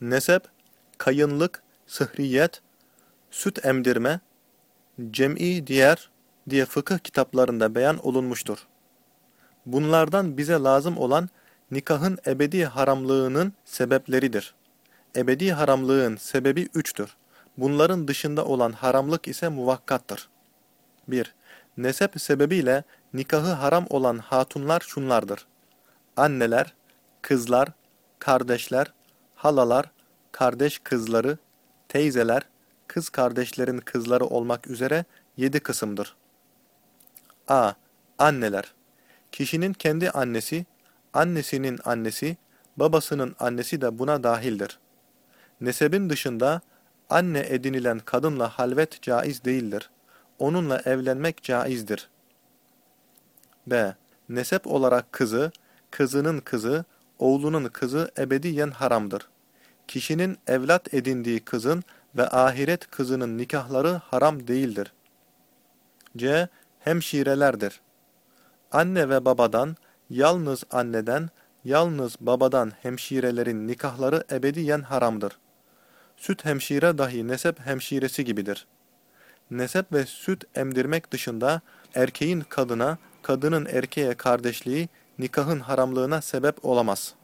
Nesep, kayınlık, sıhriyet, süt emdirme, cem'i diğer diye fıkıh kitaplarında beyan olunmuştur. Bunlardan bize lazım olan nikahın ebedi haramlığının sebepleridir. Ebedi haramlığın sebebi üçtür. Bunların dışında olan haramlık ise muvakkattır. 1. Nesep sebebiyle nikahı haram olan hatunlar şunlardır. Anneler, kızlar, kardeşler, halalar, kardeş kızları, teyzeler, kız kardeşlerin kızları olmak üzere yedi kısımdır. A. Anneler Kişinin kendi annesi, annesinin annesi, babasının annesi de buna dahildir. Nesebin dışında anne edinilen kadınla halvet caiz değildir. Onunla evlenmek caizdir. B. Nesep olarak kızı, kızının kızı, oğlunun kızı ebediyen haramdır. Kişinin evlat edindiği kızın ve ahiret kızının nikahları haram değildir. C. Hemşirelerdir. Anne ve babadan, yalnız anneden, yalnız babadan hemşirelerin nikahları ebediyen haramdır. Süt hemşire dahi nesep hemşiresi gibidir. Nesep ve süt emdirmek dışında erkeğin kadına, kadının erkeğe kardeşliği nikahın haramlığına sebep olamaz.